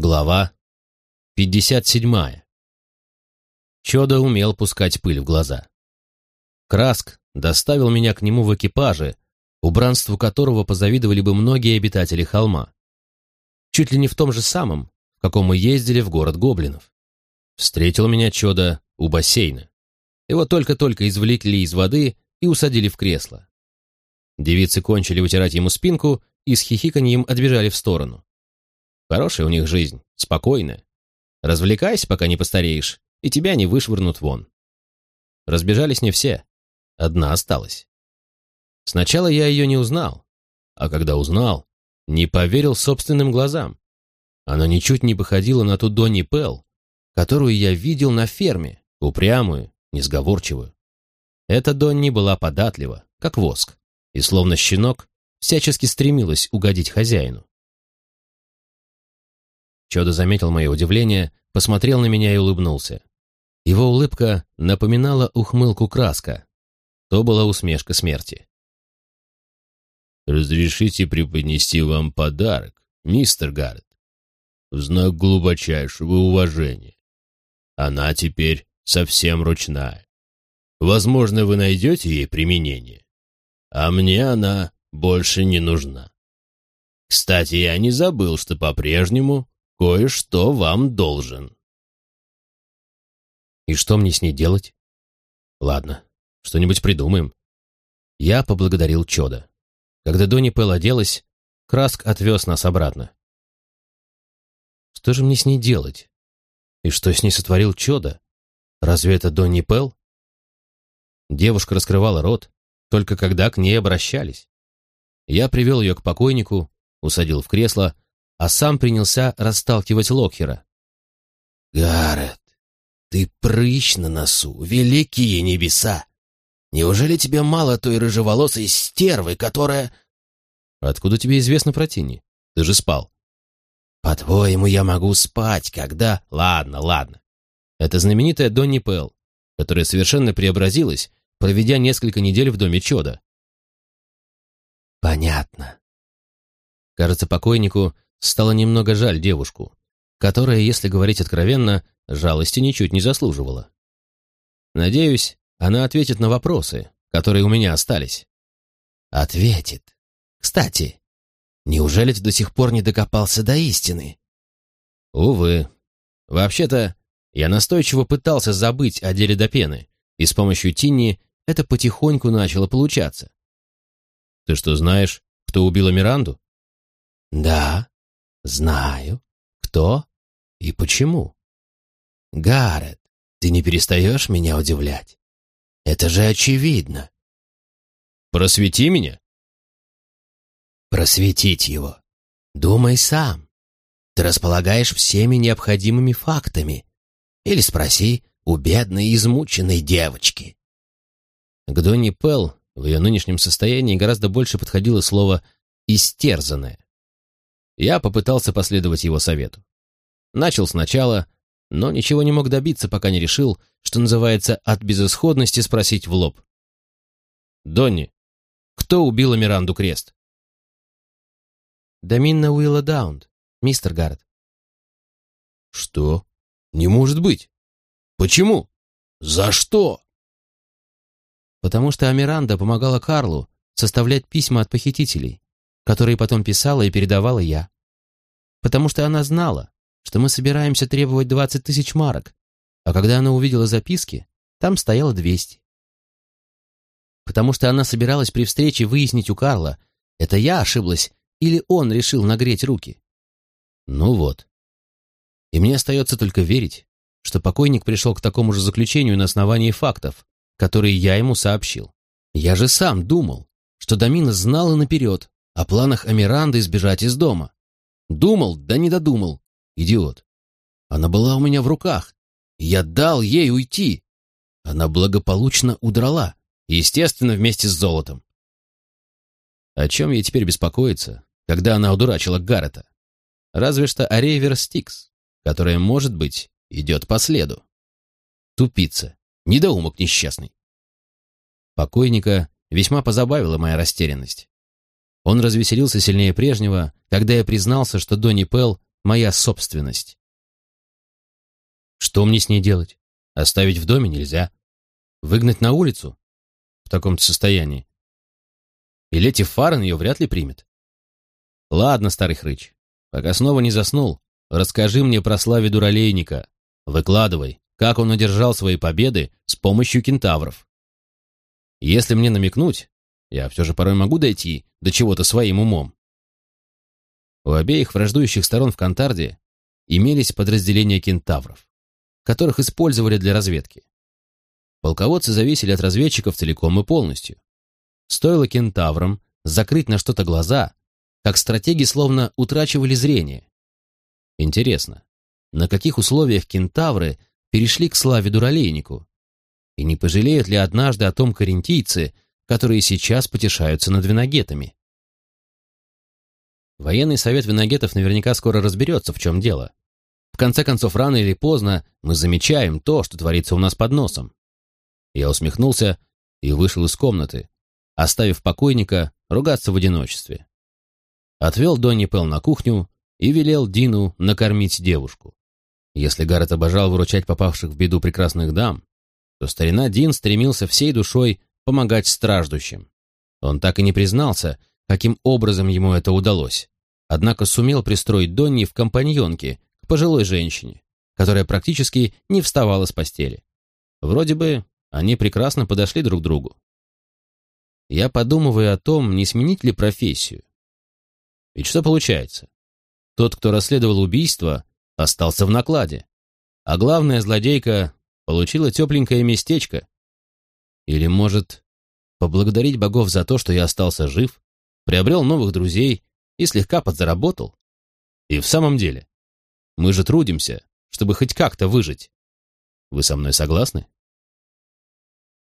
Глава 57. Чудо умел пускать пыль в глаза. Краск доставил меня к нему в экипаже, убранству которого позавидовали бы многие обитатели холма. Чуть ли не в том же самом, в каком мы ездили в город гоблинов. Встретил меня Чудо у бассейна. Его только-только извлекли из воды и усадили в кресло. Девицы кончили вытирать ему спинку и с хихиканьем отбежали в сторону. Хорошая у них жизнь, спокойная. Развлекайся, пока не постареешь, и тебя не вышвырнут вон. Разбежались не все. Одна осталась. Сначала я ее не узнал, а когда узнал, не поверил собственным глазам. Она ничуть не походила на ту Донни Пелл, которую я видел на ферме, упрямую, несговорчивую. Эта Донни была податлива, как воск, и словно щенок всячески стремилась угодить хозяину. Чудо заметил мое удивление, посмотрел на меня и улыбнулся. Его улыбка напоминала ухмылку краска. То была усмешка смерти. «Разрешите преподнести вам подарок, мистер Гаррет, в знак глубочайшего уважения. Она теперь совсем ручная. Возможно, вы найдете ей применение. А мне она больше не нужна. Кстати, я не забыл, что по-прежнему кое-что вам должен. И что мне с ней делать? Ладно, что-нибудь придумаем. Я поблагодарил Чода. Когда Донни Пэл оделась, Краск отвез нас обратно. Что же мне с ней делать? И что с ней сотворил Чода? Разве это Донни Пэл? Девушка раскрывала рот, только когда к ней обращались. Я привел ее к покойнику, усадил в кресло, а сам принялся расталкивать Локхера. «Гаррет, ты прыщ на носу, великие небеса! Неужели тебе мало той рыжеволосой стервы, которая...» «Откуда тебе известно про Тинни? Ты же спал». «По-твоему, я могу спать, когда...» «Ладно, ладно. Это знаменитая Донни Пэл, которая совершенно преобразилась, проведя несколько недель в доме Чода». «Понятно». Кажется, покойнику Стало немного жаль девушку, которая, если говорить откровенно, жалости ничуть не заслуживала. Надеюсь, она ответит на вопросы, которые у меня остались. Ответит. Кстати, неужели ты до сих пор не докопался до истины? Увы. Вообще-то, я настойчиво пытался забыть о деле до пены, и с помощью Тинни это потихоньку начало получаться. Ты что, знаешь, кто убила Миранду? Да, Знаю. Кто и почему. Гаррет, ты не перестаешь меня удивлять. Это же очевидно. Просвети меня. Просветить его. Думай сам. Ты располагаешь всеми необходимыми фактами. Или спроси у бедной измученной девочки. К Донни Пелл в ее нынешнем состоянии гораздо больше подходило слово «истерзанное». Я попытался последовать его совету. Начал сначала, но ничего не мог добиться, пока не решил, что называется, от безысходности спросить в лоб. «Донни, кто убил Миранду Крест?» «Доминна Уилла Даунд, мистер Гаррет». «Что? Не может быть! Почему? За что?» «Потому что Амиранда помогала Карлу составлять письма от похитителей которые потом писала и передавала я. Потому что она знала, что мы собираемся требовать 20 тысяч марок, а когда она увидела записки, там стояло 200. Потому что она собиралась при встрече выяснить у Карла, это я ошиблась или он решил нагреть руки. Ну вот. И мне остается только верить, что покойник пришел к такому же заключению на основании фактов, которые я ему сообщил. Я же сам думал, что Дамина знала наперед, о планах Амиранды сбежать из дома. Думал, да не додумал. Идиот. Она была у меня в руках. Я дал ей уйти. Она благополучно удрала. Естественно, вместе с золотом. О чем ей теперь беспокоиться, когда она удурачила Гаррета? Разве что о Рейвер Стикс, которая, может быть, идет по следу. Тупица. Недоумок несчастный. Покойника весьма позабавила моя растерянность. Он развеселился сильнее прежнего, когда я признался, что Донни Пелл моя собственность. Что мне с ней делать? Оставить в доме нельзя. Выгнать на улицу? В таком состоянии. И Лети Фарен ее вряд ли примет. Ладно, старый хрыч, пока снова не заснул, расскажи мне про славе дуралейника. Выкладывай, как он одержал свои победы с помощью кентавров. Если мне намекнуть, я все же порой могу дойти до чего-то своим умом. У обеих враждующих сторон в Кантарде имелись подразделения кентавров, которых использовали для разведки. Полководцы зависели от разведчиков целиком и полностью. Стоило кентаврам закрыть на что-то глаза, как стратеги словно утрачивали зрение. Интересно, на каких условиях кентавры перешли к славе дуралейнику? И не пожалеют ли однажды о том карентийцы, которые сейчас потешаются над виногетами? Военный совет виногетов наверняка скоро разберется, в чем дело. В конце концов, рано или поздно мы замечаем то, что творится у нас под носом. Я усмехнулся и вышел из комнаты, оставив покойника ругаться в одиночестве. Отвел Донни Пел на кухню и велел Дину накормить девушку. Если Гаррет обожал выручать попавших в беду прекрасных дам, то старина Дин стремился всей душой помогать страждущим. Он так и не признался, каким образом ему это удалось, однако сумел пристроить Донни в компаньонке к пожилой женщине, которая практически не вставала с постели. Вроде бы они прекрасно подошли друг к другу. Я подумываю о том, не сменить ли профессию. Ведь что получается? Тот, кто расследовал убийство, остался в накладе, а главная злодейка получила тепленькое местечко. Или, может, поблагодарить богов за то, что я остался жив, приобрел новых друзей и слегка подзаработал? И в самом деле, мы же трудимся, чтобы хоть как-то выжить. Вы со мной согласны?